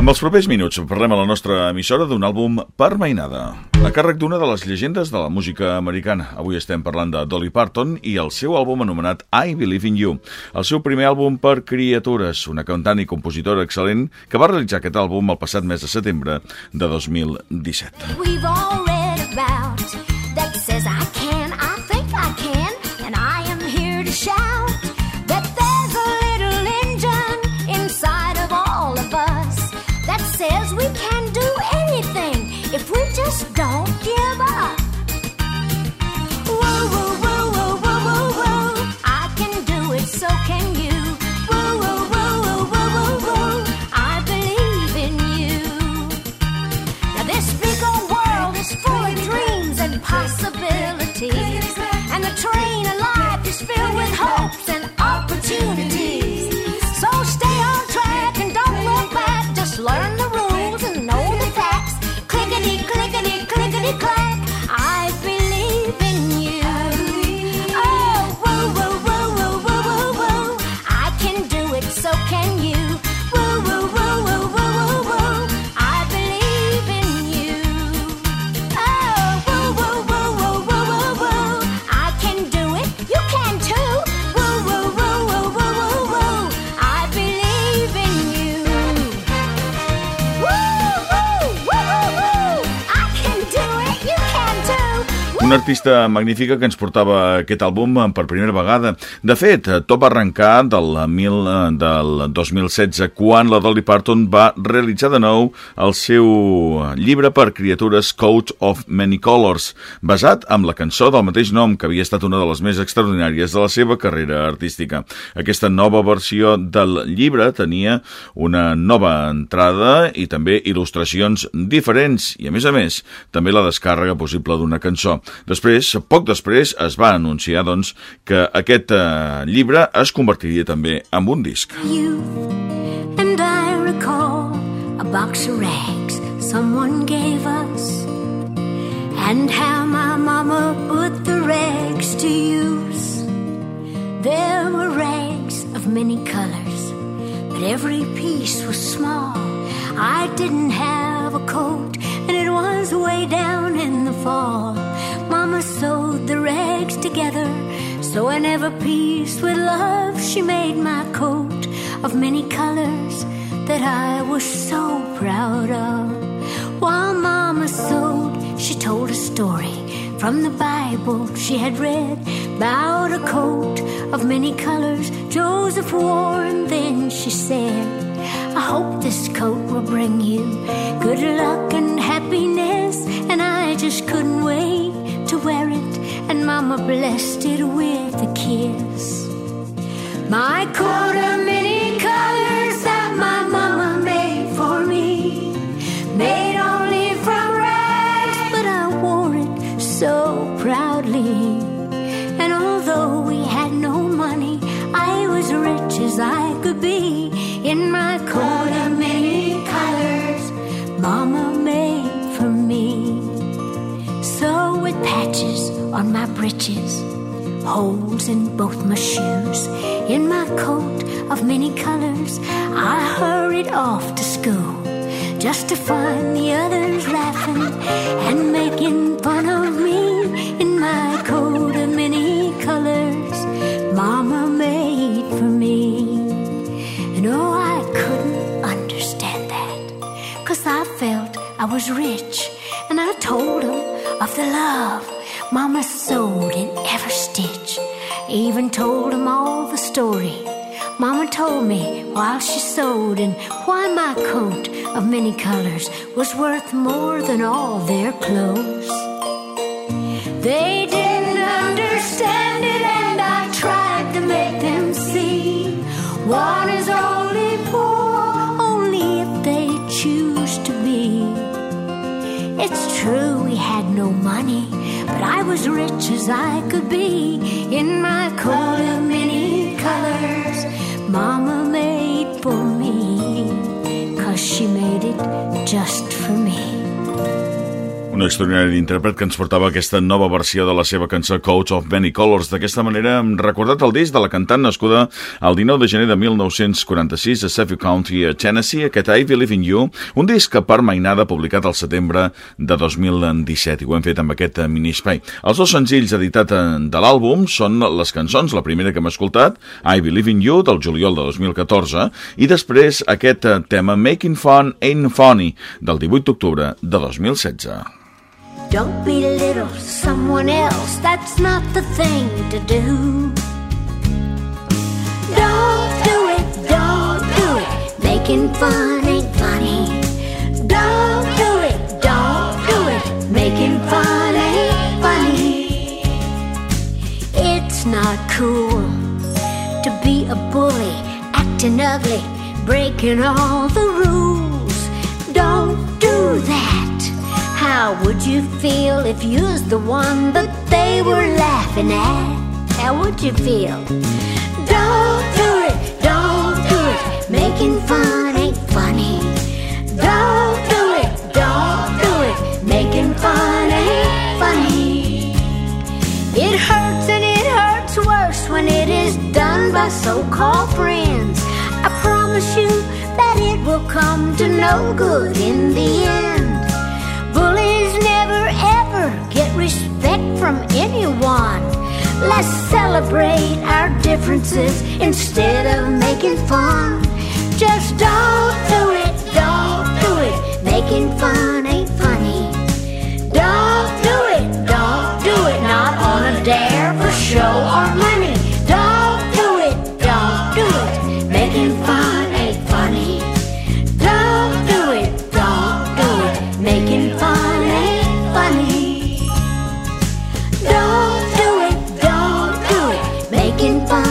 Amb els propers minuts parlem a la nostra emissora d'un àlbum per mainada, a càrrec d'una de les llegendes de la música americana. Avui estem parlant de Dolly Parton i el seu àlbum anomenat I Believe in You, el seu primer àlbum per criatures, una cantant i compositora excel·lent que va realitzar aquest àlbum el passat mes de setembre de 2017. We've all read about that says I can, I think I can, and I am here to shout clickety, Una artista magnífica que ens portava aquest àlbum per primera vegada. De fet, tot va arrencar del, mil, del 2016, quan la Dolly Parton va realitzar de nou el seu llibre per criatures Coat of Many Colors, basat amb la cançó del mateix nom, que havia estat una de les més extraordinàries de la seva carrera artística. Aquesta nova versió del llibre tenia una nova entrada i també il·lustracions diferents i, a més a més, també la descàrrega possible d'una cançó. Després, poc després, es va anunciar doncs, que aquest eh, llibre es convertiria també en un disc. youth, and I recall a box of rags someone gave us, and how my mama put the rags to use. There were rags of many colors, but every piece was small. I didn't have a coat, and it was way down in the fall. Sewed the rags together, so in every piece with love she made my coat of many colors that I was so proud of. While Mama sewed, she told a story from the Bible she had read about a coat of many colors Joseph wore, and then she said, I hope this coat will bring you good luck and happiness. And I just couldn't wait Mama blessed it with a kiss. My coat of many colors that my mama made for me, made only from rags, but I wore it so proudly. And although we had no money, I was rich as I could be in my coat of many colors, Mama made for me. So with patches on my breeches, holes in both my shoes, in my coat of many colors, I hurried off to school just to find the others laughing and making fun of me in my coat of many colors Mama made for me. And oh, I couldn't understand that. Cause I felt I was rich. And I told him of the love Mama sewed in every stitch. Even told him all the story. Mama told me while she sewed and why my coat of many colors was worth more than all their clothes. They didn't understand it, and I tried to make them see. One is only poor only if they choose to be. It's true we had no money, but I was rich as I could be in my coat of many colors. Mama made for me, cause she made it just for me. Un extraordinari intèrpret que ens portava aquesta nova versió de la seva cançó Coach of Many Colors. D'aquesta manera hem recordat el disc de la cantant nascuda el 19 de gener de 1946 a Suffolk County, a Tennessee, aquest I Believe in You, un disc per mainada publicat al setembre de 2017 i ho hem fet amb aquest minispai. Els dos senzills editats de l'àlbum són les cançons, la primera que hem escoltat, I Believe in You, del juliol de 2014, i després aquest tema Making Fun Ain't Funny, del 18 d'octubre de 2016. Don't belittle someone else, that's not the thing to do. Don't do it, don't do it, making fun ain't funny. Don't do it, don't do it, making fun ain't funny. It's not cool to be a bully, acting ugly, breaking all the rules. Don't. How would you feel if you was the one that they were laughing at? How would you feel? Don't do it, don't do it. Making fun ain't funny. Don't do it, don't do it. Making fun ain't funny. It hurts and it hurts worse when it is done by so-called friends. I promise you that it will come to no good in the end. From anyone. Let's celebrate our differences instead of making fun. Just don't Making fun